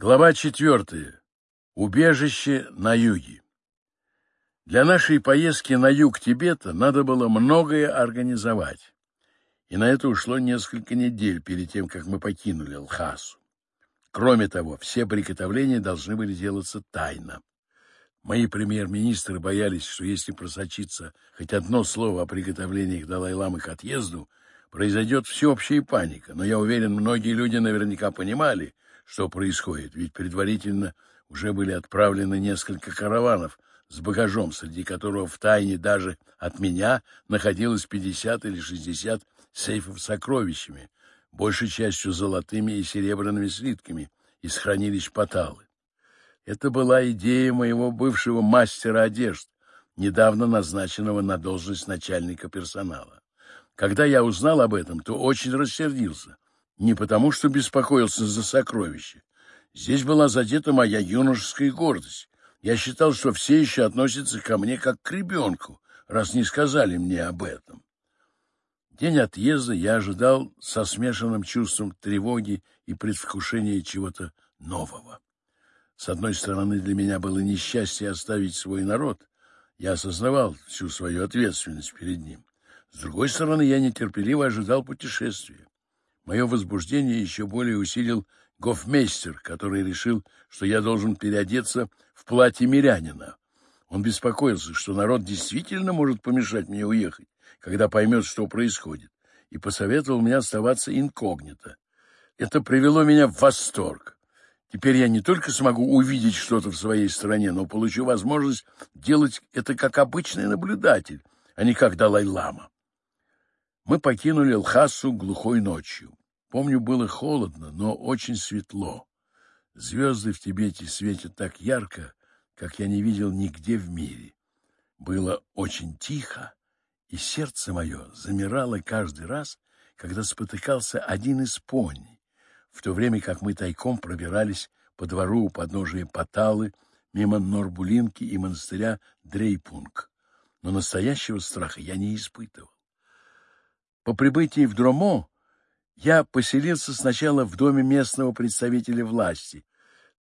Глава четвертая. Убежище на юге. Для нашей поездки на юг Тибета надо было многое организовать, и на это ушло несколько недель перед тем, как мы покинули Лхасу. Кроме того, все приготовления должны были делаться тайно. Мои премьер-министры боялись, что если просочиться хоть одно слово о приготовлениях Далай-ламы к отъезду, произойдет всеобщая паника, но я уверен, многие люди наверняка понимали — что происходит, ведь предварительно уже были отправлены несколько караванов с багажом, среди которого в тайне даже от меня находилось 50 или 60 сейфов с сокровищами, большей частью золотыми и серебряными слитками, из хранилищ Паталы. Это была идея моего бывшего мастера одежд, недавно назначенного на должность начальника персонала. Когда я узнал об этом, то очень рассердился — не потому, что беспокоился за сокровища. Здесь была задета моя юношеская гордость. Я считал, что все еще относятся ко мне как к ребенку, раз не сказали мне об этом. День отъезда я ожидал со смешанным чувством тревоги и предвкушения чего-то нового. С одной стороны, для меня было несчастье оставить свой народ. Я осознавал всю свою ответственность перед ним. С другой стороны, я нетерпеливо ожидал путешествия. Мое возбуждение еще более усилил гофмейстер, который решил, что я должен переодеться в платье мирянина. Он беспокоился, что народ действительно может помешать мне уехать, когда поймет, что происходит, и посоветовал мне оставаться инкогнито. Это привело меня в восторг. Теперь я не только смогу увидеть что-то в своей стране, но получу возможность делать это как обычный наблюдатель, а не как Далай-Лама. Мы покинули Лхасу глухой ночью. Помню, было холодно, но очень светло. Звезды в Тибете светят так ярко, как я не видел нигде в мире. Было очень тихо, и сердце мое замирало каждый раз, когда спотыкался один из пони, в то время как мы тайком пробирались по двору у подножия Паталы, мимо Норбулинки и монастыря Дрейпунг. Но настоящего страха я не испытывал. По прибытии в Дромо я поселился сначала в доме местного представителя власти,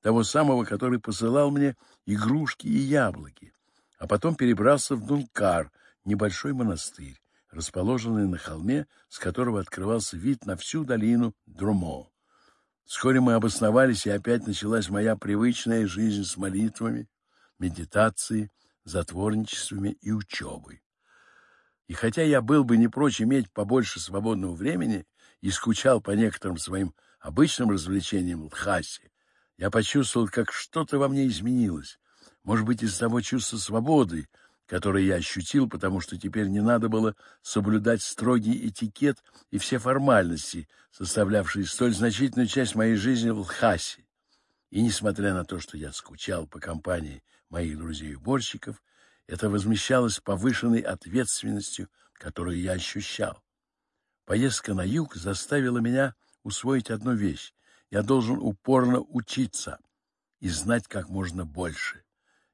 того самого, который посылал мне игрушки и яблоки, а потом перебрался в Дункар, небольшой монастырь, расположенный на холме, с которого открывался вид на всю долину Друмо. Вскоре мы обосновались, и опять началась моя привычная жизнь с молитвами, медитацией, затворничествами и учебой. И хотя я был бы не прочь иметь побольше свободного времени, и скучал по некоторым своим обычным развлечениям в Лхасе. Я почувствовал, как что-то во мне изменилось. Может быть, из-за того чувства свободы, которое я ощутил, потому что теперь не надо было соблюдать строгий этикет и все формальности, составлявшие столь значительную часть моей жизни в Лхасе. И несмотря на то, что я скучал по компании моих друзей-уборщиков, это возмещалось повышенной ответственностью, которую я ощущал. Поездка на юг заставила меня усвоить одну вещь. Я должен упорно учиться и знать как можно больше.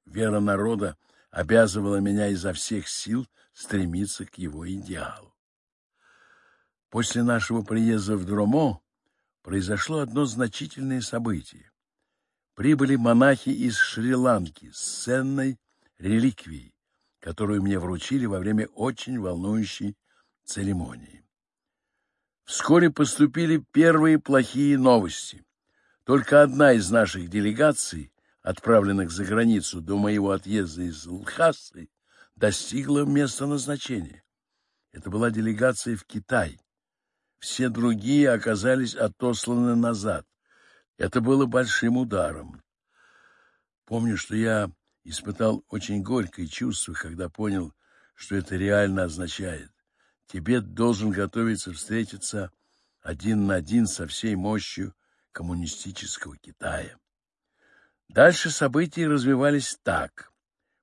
Вера народа обязывала меня изо всех сил стремиться к его идеалу. После нашего приезда в Дромо произошло одно значительное событие. Прибыли монахи из Шри-Ланки с ценной реликвией, которую мне вручили во время очень волнующей церемонии. Вскоре поступили первые плохие новости. Только одна из наших делегаций, отправленных за границу до моего отъезда из Лхасы, достигла места назначения. Это была делегация в Китай. Все другие оказались отосланы назад. Это было большим ударом. Помню, что я испытал очень горькое чувство, когда понял, что это реально означает. Тибет должен готовиться встретиться один на один со всей мощью коммунистического Китая. Дальше события развивались так.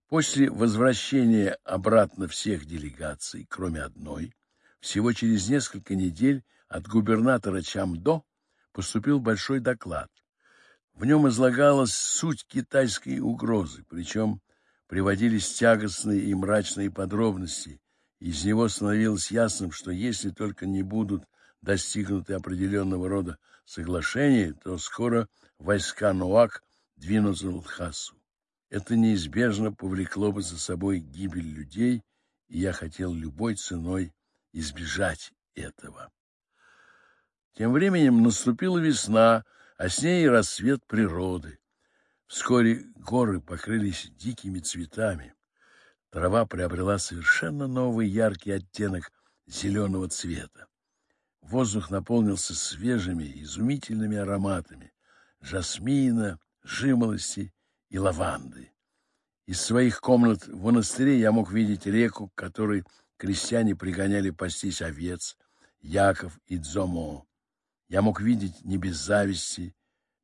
После возвращения обратно всех делегаций, кроме одной, всего через несколько недель от губернатора Чамдо поступил большой доклад. В нем излагалась суть китайской угрозы, причем приводились тягостные и мрачные подробности из него становилось ясным, что если только не будут достигнуты определенного рода соглашений, то скоро войска Нуак двинутся в Лхасу. Это неизбежно повлекло бы за собой гибель людей, и я хотел любой ценой избежать этого. Тем временем наступила весна, а с ней и рассвет природы. Вскоре горы покрылись дикими цветами. Трава приобрела совершенно новый яркий оттенок зеленого цвета. Воздух наполнился свежими, изумительными ароматами жасмина, жимолости и лаванды. Из своих комнат в монастыре я мог видеть реку, к которой крестьяне пригоняли пастись овец, Яков и Дзомо. Я мог видеть не без зависти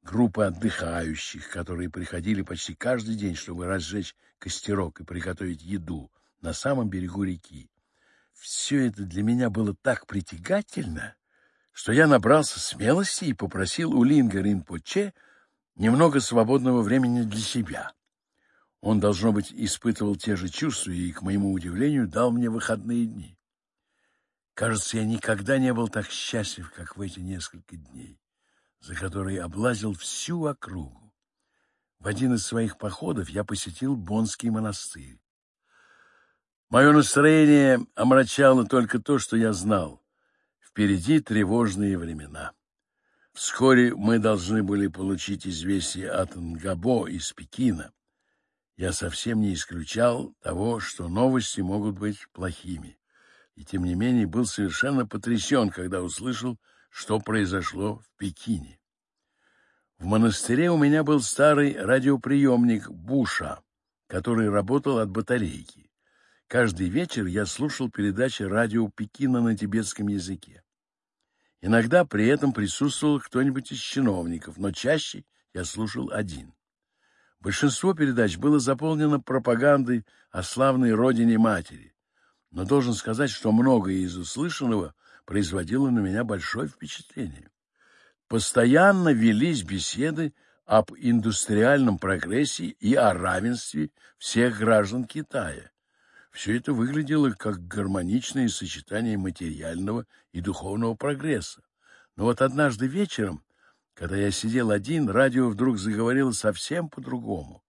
Группы отдыхающих, которые приходили почти каждый день, чтобы разжечь костерок и приготовить еду на самом берегу реки. Все это для меня было так притягательно, что я набрался смелости и попросил у Линга Ринпоче немного свободного времени для себя. Он, должно быть, испытывал те же чувства и, к моему удивлению, дал мне выходные дни. Кажется, я никогда не был так счастлив, как в эти несколько дней за который облазил всю округу. В один из своих походов я посетил Бонский монастырь. Мое настроение омрачало только то, что я знал. Впереди тревожные времена. Вскоре мы должны были получить известие от Нгабо из Пекина. Я совсем не исключал того, что новости могут быть плохими. И тем не менее был совершенно потрясен, когда услышал, что произошло в Пекине. В монастыре у меня был старый радиоприемник Буша, который работал от батарейки. Каждый вечер я слушал передачи радио Пекина на тибетском языке. Иногда при этом присутствовал кто-нибудь из чиновников, но чаще я слушал один. Большинство передач было заполнено пропагандой о славной родине матери, но должен сказать, что многое из услышанного – производила на меня большое впечатление. Постоянно велись беседы об индустриальном прогрессе и о равенстве всех граждан Китая. Все это выглядело как гармоничное сочетание материального и духовного прогресса. Но вот однажды вечером, когда я сидел один, радио вдруг заговорило совсем по-другому.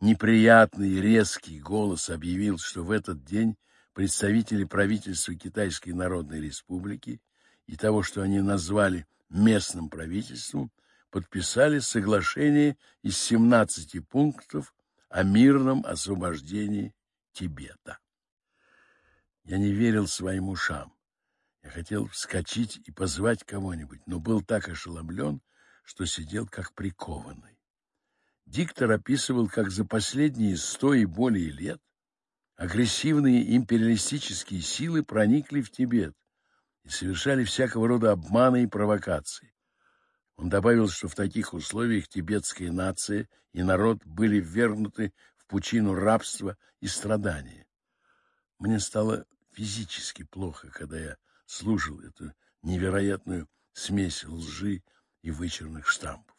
Неприятный резкий голос объявил, что в этот день представители правительства Китайской Народной Республики и того, что они назвали местным правительством, подписали соглашение из 17 пунктов о мирном освобождении Тибета. Я не верил своим ушам. Я хотел вскочить и позвать кого-нибудь, но был так ошеломлен, что сидел как прикованный. Диктор описывал, как за последние сто и более лет агрессивные империалистические силы проникли в Тибет и совершали всякого рода обманы и провокации. Он добавил, что в таких условиях тибетская нация и народ были ввергнуты в пучину рабства и страдания. Мне стало физически плохо, когда я служил эту невероятную смесь лжи и вычурных штампов.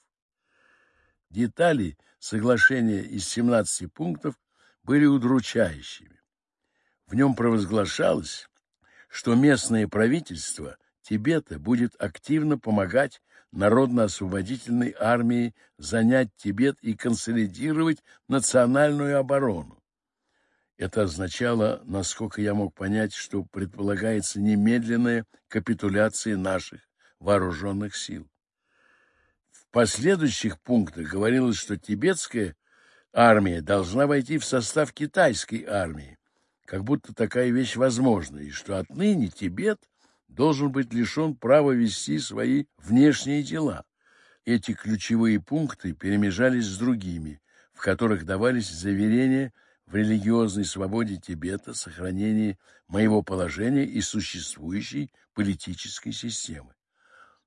Детали соглашения из 17 пунктов – были удручающими. В нем провозглашалось, что местное правительство Тибета будет активно помогать народно-освободительной армии занять Тибет и консолидировать национальную оборону. Это означало, насколько я мог понять, что предполагается немедленная капитуляция наших вооруженных сил. В последующих пунктах говорилось, что тибетская Армия должна войти в состав китайской армии, как будто такая вещь возможна, и что отныне Тибет должен быть лишен права вести свои внешние дела. Эти ключевые пункты перемежались с другими, в которых давались заверения в религиозной свободе Тибета, сохранении моего положения и существующей политической системы.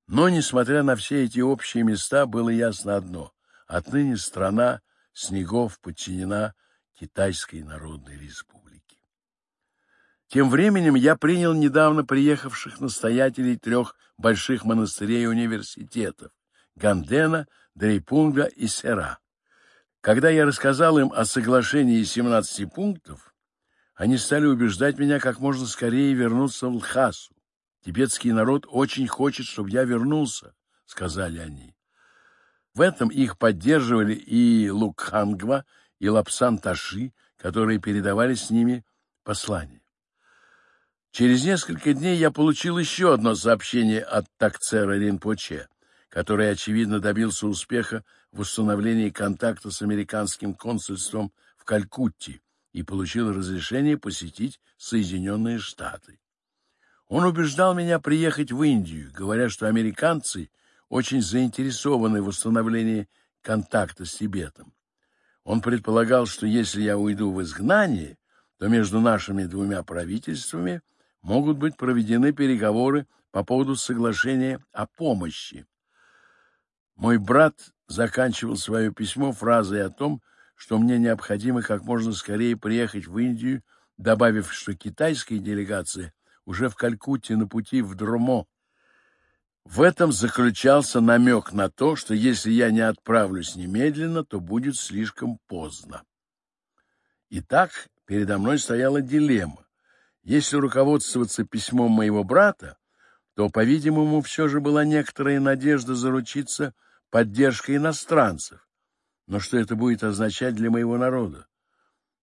Но, несмотря на все эти общие места, было ясно одно – отныне страна – Снегов подчинена Китайской Народной Республике. Тем временем я принял недавно приехавших настоятелей трех больших монастырей и университетов – Гандена, Дрейпунга и Сера. Когда я рассказал им о соглашении 17 пунктов, они стали убеждать меня как можно скорее вернуться в Лхасу. «Тибетский народ очень хочет, чтобы я вернулся», — сказали они. В этом их поддерживали и Лукхангва, и Лапсан Таши, которые передавали с ними послание. Через несколько дней я получил еще одно сообщение от Такцера Ринпоче, который, очевидно, добился успеха в установлении контакта с американским консульством в Калькутте и получил разрешение посетить Соединенные Штаты. Он убеждал меня приехать в Индию, говоря, что американцы – очень заинтересованы в установлении контакта с Тибетом. Он предполагал, что если я уйду в изгнание, то между нашими двумя правительствами могут быть проведены переговоры по поводу соглашения о помощи. Мой брат заканчивал свое письмо фразой о том, что мне необходимо как можно скорее приехать в Индию, добавив, что китайская делегация уже в Калькутте на пути в Друмо в этом заключался намек на то, что если я не отправлюсь немедленно, то будет слишком поздно. Итак, передо мной стояла дилемма. Если руководствоваться письмом моего брата, то, по-видимому, все же была некоторая надежда заручиться поддержкой иностранцев. Но что это будет означать для моего народа?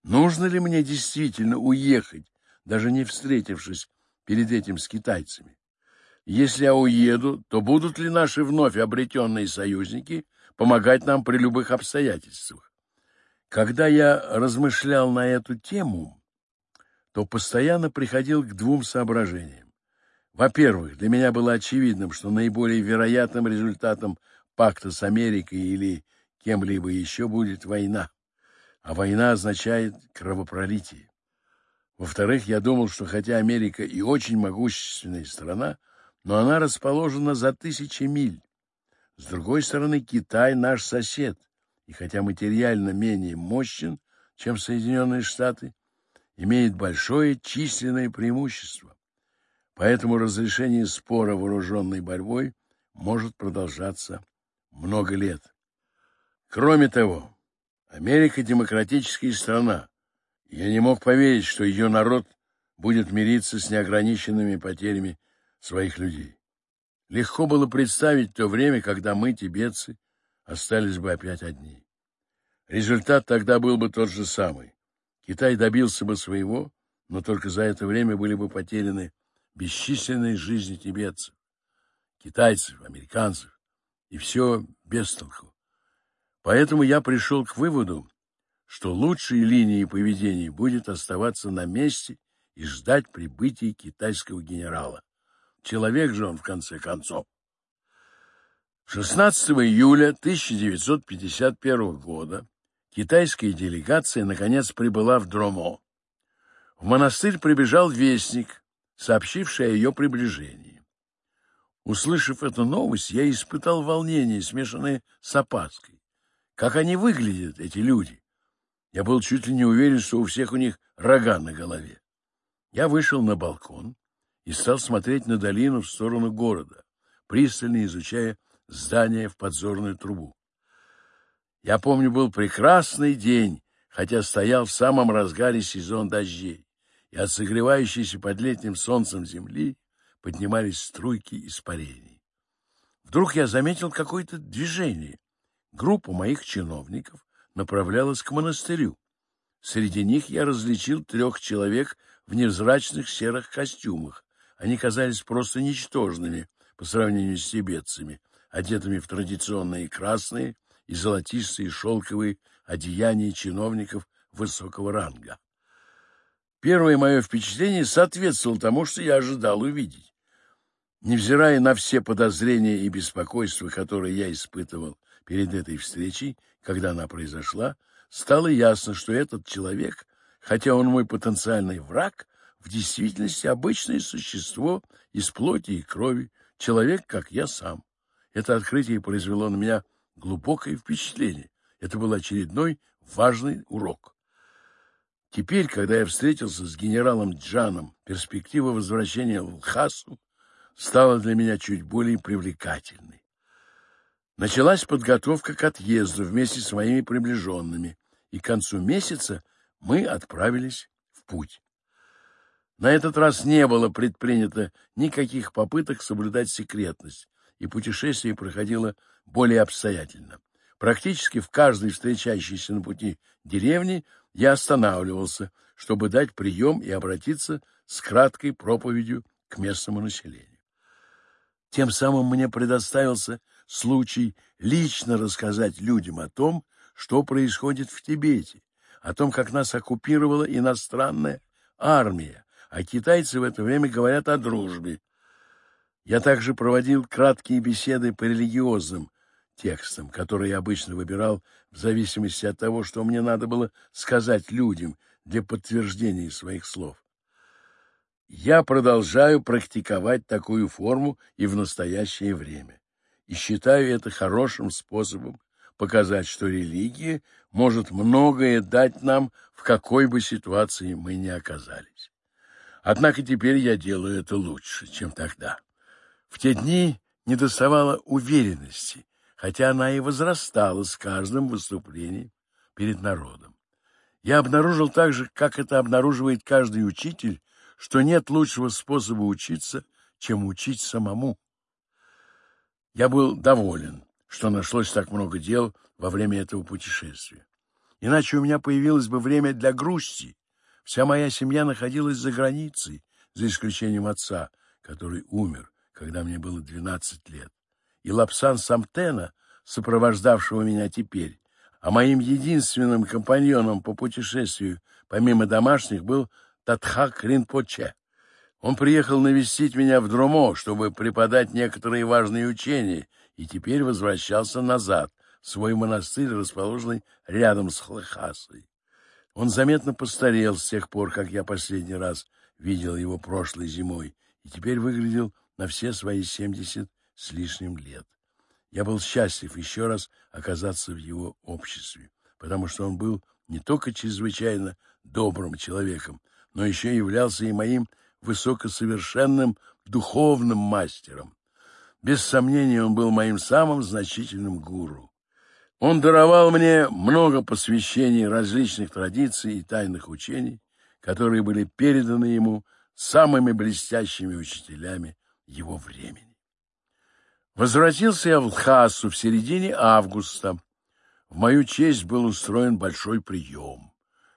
Нужно ли мне действительно уехать, даже не встретившись перед этим с китайцами? Если я уеду, то будут ли наши вновь обретенные союзники помогать нам при любых обстоятельствах? Когда я размышлял на эту тему, то постоянно приходил к двум соображениям. Во-первых, для меня было очевидным, что наиболее вероятным результатом пакта с Америкой или кем-либо еще будет война. А война означает кровопролитие. Во-вторых, я думал, что хотя Америка и очень могущественная страна, но она расположена за тысячи миль. С другой стороны, Китай наш сосед, и хотя материально менее мощен, чем Соединенные Штаты, имеет большое численное преимущество. Поэтому разрешение спора вооруженной борьбой может продолжаться много лет. Кроме того, Америка – демократическая страна. Я не мог поверить, что ее народ будет мириться с неограниченными потерями своих людей. Легко было представить то время, когда мы, тибетцы, остались бы опять одни. Результат тогда был бы тот же самый. Китай добился бы своего, но только за это время были бы потеряны бесчисленные жизни тибетцев, китайцев, американцев, и все без толку. Поэтому я пришел к выводу, что лучшей линией поведения будет оставаться на месте и ждать прибытия китайского генерала человек же он, в конце концов. 16 июля 1951 года китайская делегация наконец прибыла в Дромо. В монастырь прибежал вестник, сообщивший о ее приближении. Услышав эту новость, я испытал волнение, смешанное с опаской. Как они выглядят, эти люди? Я был чуть ли не уверен, что у всех у них рога на голове. Я вышел на балкон и стал смотреть на долину в сторону города, пристально изучая здание в подзорную трубу. Я помню, был прекрасный день, хотя стоял в самом разгаре сезон дождей, и от согревающейся под летним солнцем земли поднимались струйки испарений. Вдруг я заметил какое-то движение. Группа моих чиновников направлялась к монастырю. Среди них я различил трех человек в невзрачных серых костюмах. Они казались просто ничтожными по сравнению с тибетцами, одетыми в традиционные красные и золотистые шелковые одеяния чиновников высокого ранга. Первое мое впечатление соответствовало тому, что я ожидал увидеть. Невзирая на все подозрения и беспокойства, которые я испытывал перед этой встречей, когда она произошла, стало ясно, что этот человек, хотя он мой потенциальный враг, в действительности обычное существо из плоти и крови, человек, как я сам. Это открытие произвело на меня глубокое впечатление. Это был очередной важный урок. Теперь, когда я встретился с генералом Джаном, перспектива возвращения в Лхасу стала для меня чуть более привлекательной. Началась подготовка к отъезду вместе с моими приближенными, и к концу месяца мы отправились в путь. На этот раз не было предпринято никаких попыток соблюдать секретность, и путешествие проходило более обстоятельно. Практически в каждой встречающейся на пути деревне я останавливался, чтобы дать прием и обратиться с краткой проповедью к местному населению. Тем самым мне предоставился случай лично рассказать людям о том, что происходит в Тибете, о том, как нас оккупировала иностранная армия, а китайцы в это время говорят о дружбе. Я также проводил краткие беседы по религиозным текстам, которые я обычно выбирал в зависимости от того, что мне надо было сказать людям для подтверждения своих слов. Я продолжаю практиковать такую форму и в настоящее время, и считаю это хорошим способом показать, что религия может многое дать нам, в какой бы ситуации мы ни оказались. Однако теперь я делаю это лучше, чем тогда. В те дни не доставало уверенности, хотя она и возрастала с каждым выступлением перед народом. Я обнаружил так же, как это обнаруживает каждый учитель, что нет лучшего способа учиться, чем учить самому. Я был доволен, что нашлось так много дел во время этого путешествия. Иначе у меня появилось бы время для грусти Вся моя семья находилась за границей, за исключением отца, который умер, когда мне было 12 лет, и Лапсан Самтена, сопровождавшего меня теперь, а моим единственным компаньоном по путешествию, помимо домашних, был Татхак Ринпоче. Он приехал навестить меня в Друмо, чтобы преподать некоторые важные учения, и теперь возвращался назад, в свой монастырь, расположенный рядом с Хлыхасой. Он заметно постарел с тех пор, как я последний раз видел его прошлой зимой, и теперь выглядел на все свои семьдесят с лишним лет. Я был счастлив еще раз оказаться в его обществе, потому что он был не только чрезвычайно добрым человеком, но еще являлся и моим высокосовершенным духовным мастером. Без сомнения, он был моим самым значительным гуру. Он даровал мне много посвящений различных традиций и тайных учений, которые были переданы ему самыми блестящими учителями его времени. Возвратился я в Лхасу в середине августа. В мою честь был устроен большой прием.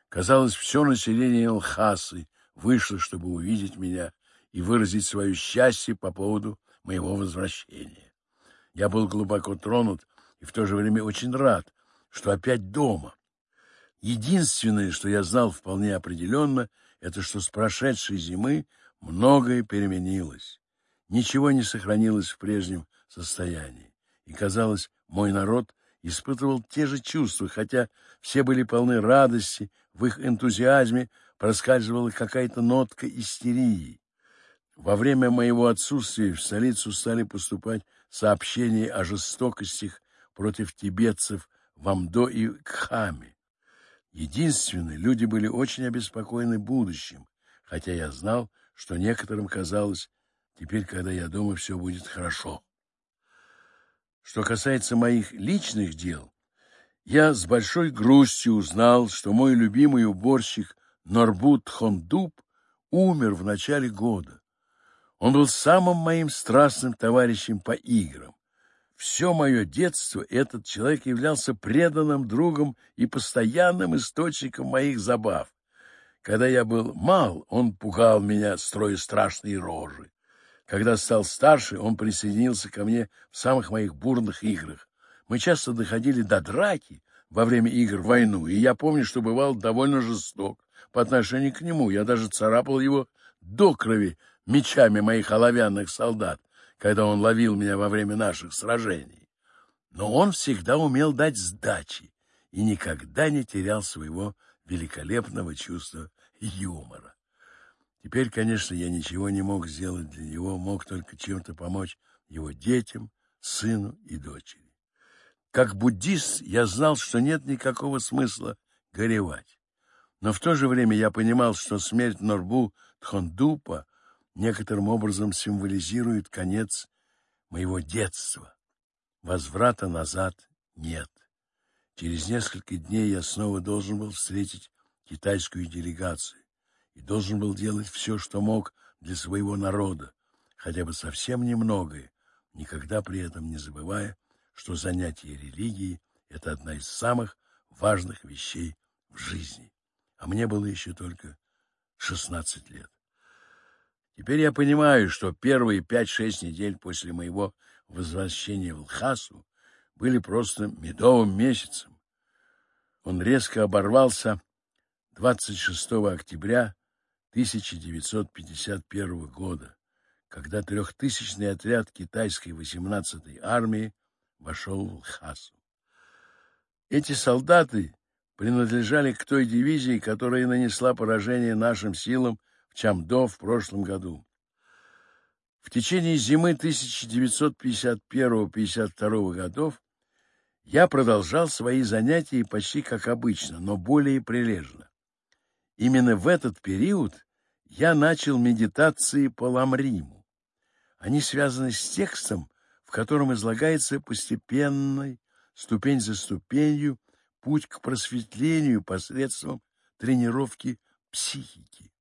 Казалось, все население Лхасы вышло, чтобы увидеть меня и выразить свое счастье по поводу моего возвращения. Я был глубоко тронут и в то же время очень рад, что опять дома. Единственное, что я знал вполне определенно, это что с прошедшей зимы многое переменилось. Ничего не сохранилось в прежнем состоянии. И, казалось, мой народ испытывал те же чувства, хотя все были полны радости, в их энтузиазме проскальзывала какая-то нотка истерии. Во время моего отсутствия в столицу стали поступать сообщения о жестокостях против тибетцев в Амдо и Кхаме. Единственные люди были очень обеспокоены будущим, хотя я знал, что некоторым казалось, теперь, когда я дома, все будет хорошо. Что касается моих личных дел, я с большой грустью узнал, что мой любимый уборщик Норбут Хондуб умер в начале года. Он был самым моим страстным товарищем по играм. Все мое детство этот человек являлся преданным другом и постоянным источником моих забав. Когда я был мал, он пугал меня, строя страшные рожи. Когда стал старше, он присоединился ко мне в самых моих бурных играх. Мы часто доходили до драки во время игр в войну, и я помню, что бывал довольно жесток по отношению к нему. Я даже царапал его до крови мечами моих оловянных солдат когда он ловил меня во время наших сражений. Но он всегда умел дать сдачи и никогда не терял своего великолепного чувства юмора. Теперь, конечно, я ничего не мог сделать для него, мог только чем-то помочь его детям, сыну и дочери. Как буддист я знал, что нет никакого смысла горевать. Но в то же время я понимал, что смерть Норбу Тхондупа некоторым образом символизирует конец моего детства. Возврата назад нет. Через несколько дней я снова должен был встретить китайскую делегацию и должен был делать все, что мог для своего народа, хотя бы совсем немногое, никогда при этом не забывая, что занятие религией — это одна из самых важных вещей в жизни. А мне было еще только 16 лет. Теперь я понимаю, что первые пять-шесть недель после моего возвращения в Лхасу были просто медовым месяцем. Он резко оборвался 26 октября 1951 года, когда трехтысячный отряд китайской 18-й армии вошел в Лхасу. Эти солдаты принадлежали к той дивизии, которая нанесла поражение нашим силам чем до в прошлом году. В течение зимы 1951-52 годов я продолжал свои занятия почти как обычно, но более прилежно. Именно в этот период я начал медитации по Ламриму. Они связаны с текстом, в котором излагается постепенный, ступень за ступенью, путь к просветлению посредством тренировки психики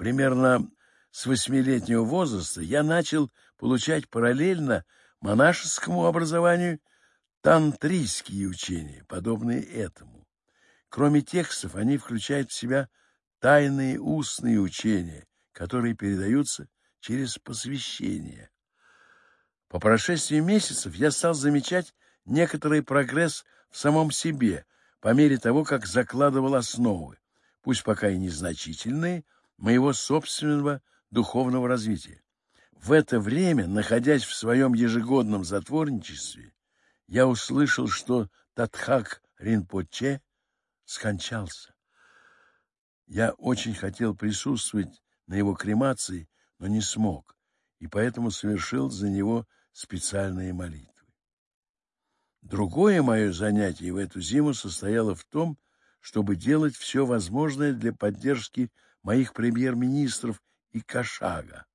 примерно с восьмилетнего возраста я начал получать параллельно монашескому образованию тантрийские учения, подобные этому. Кроме текстов, они включают в себя тайные устные учения, которые передаются через посвящение. По прошествии месяцев я стал замечать некоторый прогресс в самом себе по мере того, как закладывал основы, пусть пока и незначительные, моего собственного духовного развития. В это время, находясь в своем ежегодном затворничестве, я услышал, что Татхак Ринпоче скончался. Я очень хотел присутствовать на его кремации, но не смог, и поэтому совершил за него специальные молитвы. Другое мое занятие в эту зиму состояло в том, чтобы делать все возможное для поддержки моих премьер-министров и Кашага.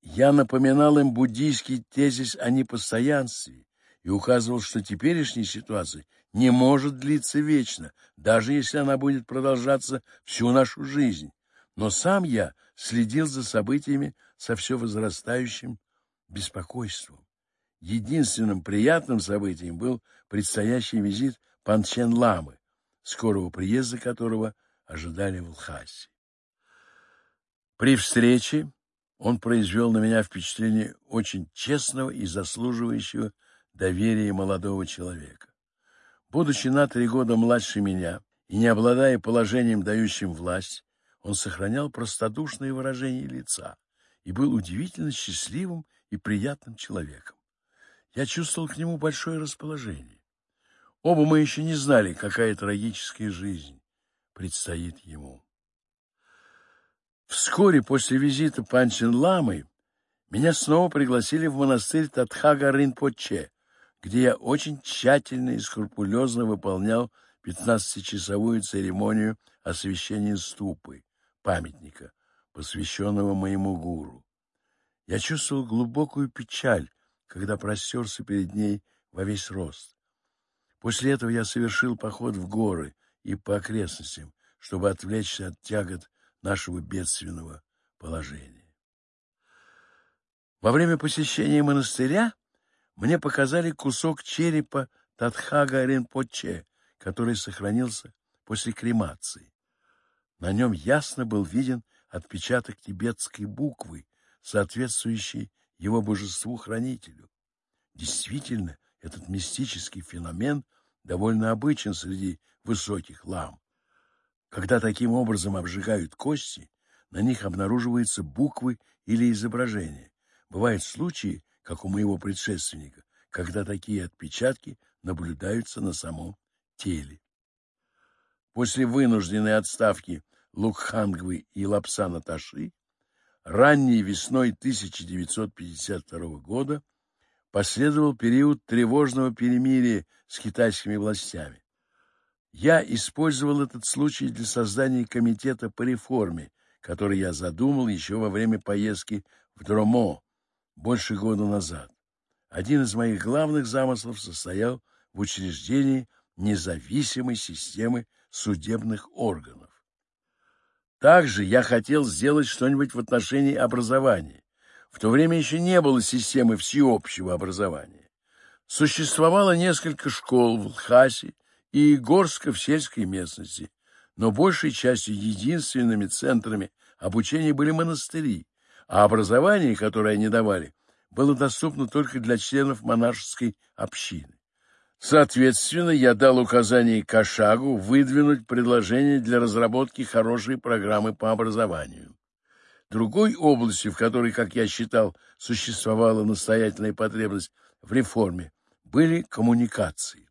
Я напоминал им буддийский тезис о непостоянстве и указывал, что теперешняя ситуация не может длиться вечно, даже если она будет продолжаться всю нашу жизнь. Но сам я следил за событиями со все возрастающим беспокойством. Единственным приятным событием был предстоящий визит Панчен Ламы, скорого приезда которого ожидали в Лхасе. При встрече он произвел на меня впечатление очень честного и заслуживающего доверия молодого человека. Будучи на три года младше меня и не обладая положением, дающим власть, он сохранял простодушное выражение лица и был удивительно счастливым и приятным человеком. Я чувствовал к нему большое расположение. Оба мы еще не знали, какая трагическая жизнь предстоит ему. Вскоре после визита Панчин-ламы меня снова пригласили в монастырь Татхага Ринпоче, где я очень тщательно и скрупулезно выполнял 15-часовую церемонию освящения ступы, памятника, посвященного моему гуру. Я чувствовал глубокую печаль, когда простерся перед ней во весь рост. После этого я совершил поход в горы и по окрестностям, чтобы отвлечься от тягот нашего бедственного положения. Во время посещения монастыря мне показали кусок черепа Татхага Ринпоче, который сохранился после кремации. На нем ясно был виден отпечаток тибетской буквы, соответствующий его божеству-хранителю. Действительно, этот мистический феномен довольно обычен среди высоких лам, когда таким образом обжигают кости, на них обнаруживаются буквы или изображения. Бывают случаи, как у моего предшественника, когда такие отпечатки наблюдаются на самом теле. После вынужденной отставки Лукхангвы и Лапса Наташи ранней весной 1952 года последовал период тревожного перемирия с китайскими властями. Я использовал этот случай для создания комитета по реформе, который я задумал еще во время поездки в Дромо больше года назад. Один из моих главных замыслов состоял в учреждении независимой системы судебных органов. Также я хотел сделать что-нибудь в отношении образования. В то время еще не было системы всеобщего образования. Существовало несколько школ в Лхасе, и Горска в сельской местности, но большей частью единственными центрами обучения были монастыри, а образование, которое они давали, было доступно только для членов монашеской общины. Соответственно, я дал указание Кашагу выдвинуть предложение для разработки хорошей программы по образованию. Другой области, в которой, как я считал, существовала настоятельная потребность в реформе, были коммуникации.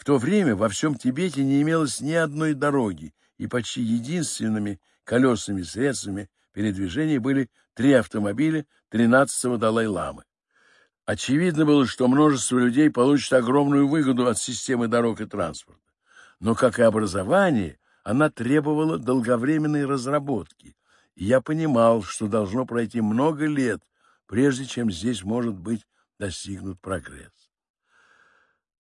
В то время во всем Тибете не имелось ни одной дороги, и почти единственными колесными средствами передвижения были три автомобиля 13-го Далай-Ламы. Очевидно было, что множество людей получит огромную выгоду от системы дорог и транспорта. Но, как и образование, она требовала долговременной разработки. И я понимал, что должно пройти много лет, прежде чем здесь может быть достигнут прогресс.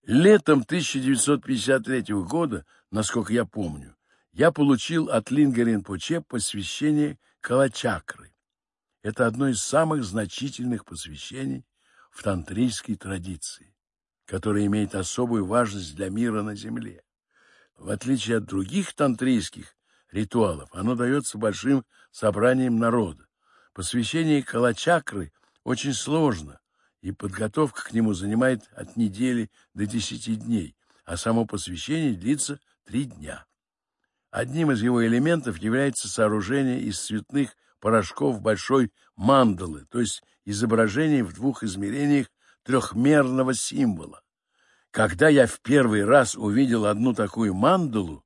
Летом 1953 года, насколько я помню, я получил от Лингарин Пуче посвящение Калачакры. Это одно из самых значительных посвящений в тантрийской традиции, которое имеет особую важность для мира на Земле. В отличие от других тантрийских ритуалов, оно дается большим собранием народа. Посвящение Калачакры очень сложно, и подготовка к нему занимает от недели до десяти дней, а само посвящение длится три дня. Одним из его элементов является сооружение из цветных порошков большой мандалы, то есть изображение в двух измерениях трехмерного символа. Когда я в первый раз увидел одну такую мандалу,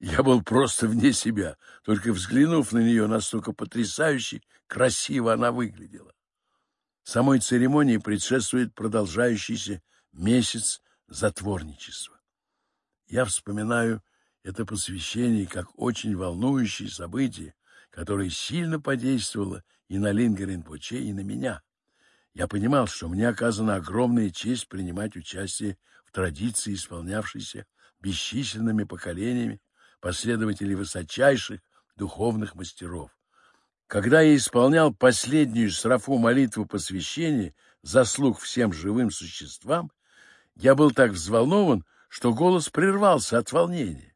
я был просто вне себя, только взглянув на нее, настолько потрясающе красиво она выглядела. Самой церемонии предшествует продолжающийся месяц затворничества. Я вспоминаю это посвящение как очень волнующее событие, которое сильно подействовало и на Лингерин Пуче, и на меня. Я понимал, что мне оказана огромная честь принимать участие в традиции, исполнявшейся бесчисленными поколениями последователей высочайших духовных мастеров, когда я исполнял последнюю срафу молитву посвящения за слух всем живым существам, я был так взволнован, что голос прервался от волнения.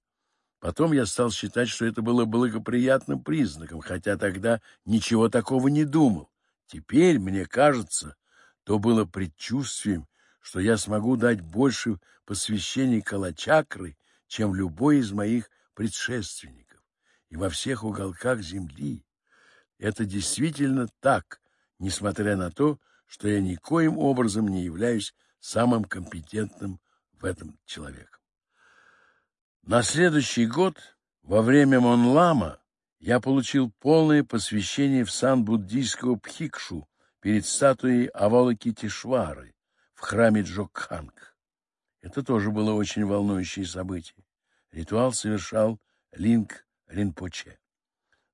Потом я стал считать, что это было благоприятным признаком, хотя тогда ничего такого не думал. Теперь, мне кажется, то было предчувствием, что я смогу дать больше посвящений Калачакры, чем любой из моих предшественников. И во всех уголках земли это действительно так, несмотря на то, что я никоим образом не являюсь самым компетентным в этом человеком. На следующий год, во время Монлама, я получил полное посвящение в сан буддийского Пхикшу перед статуей Авалакитишвары в храме Джокханг. Это тоже было очень волнующее событие. Ритуал совершал Линк Ринпоче.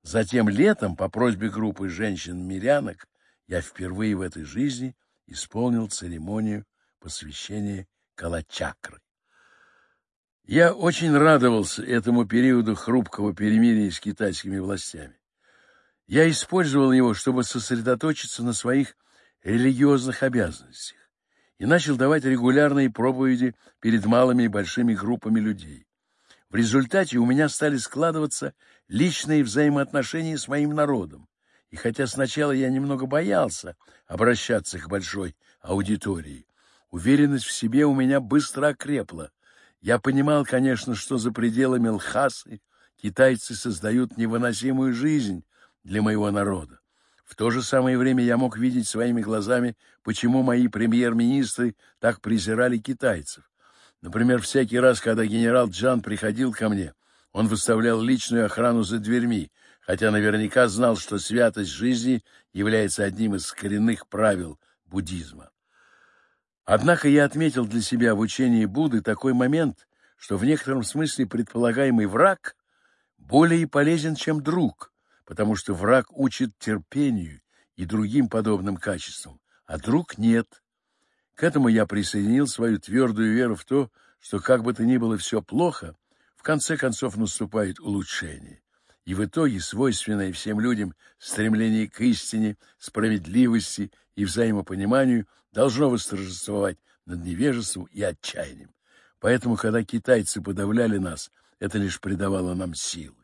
Затем летом по просьбе группы женщин-мирянок я впервые в этой жизни исполнил церемонию посвящения Калачакры. Я очень радовался этому периоду хрупкого перемирия с китайскими властями. Я использовал его, чтобы сосредоточиться на своих религиозных обязанностях и начал давать регулярные проповеди перед малыми и большими группами людей. В результате у меня стали складываться личные взаимоотношения с моим народом. И хотя сначала я немного боялся обращаться к большой аудитории, уверенность в себе у меня быстро окрепла. Я понимал, конечно, что за пределами Лхасы китайцы создают невыносимую жизнь для моего народа. В то же самое время я мог видеть своими глазами, почему мои премьер-министры так презирали китайцев. Например, всякий раз, когда генерал Джан приходил ко мне, он выставлял личную охрану за дверьми, хотя наверняка знал, что святость жизни является одним из коренных правил буддизма. Однако я отметил для себя в учении Будды такой момент, что в некотором смысле предполагаемый враг более полезен, чем друг, потому что враг учит терпению и другим подобным качествам, а друг нет – к этому я присоединил свою твердую веру в то, что как бы то ни было все плохо, в конце концов наступает улучшение. И в итоге свойственное всем людям стремление к истине, справедливости и взаимопониманию должно восторжествовать над невежеством и отчаянием. Поэтому, когда китайцы подавляли нас, это лишь придавало нам силы.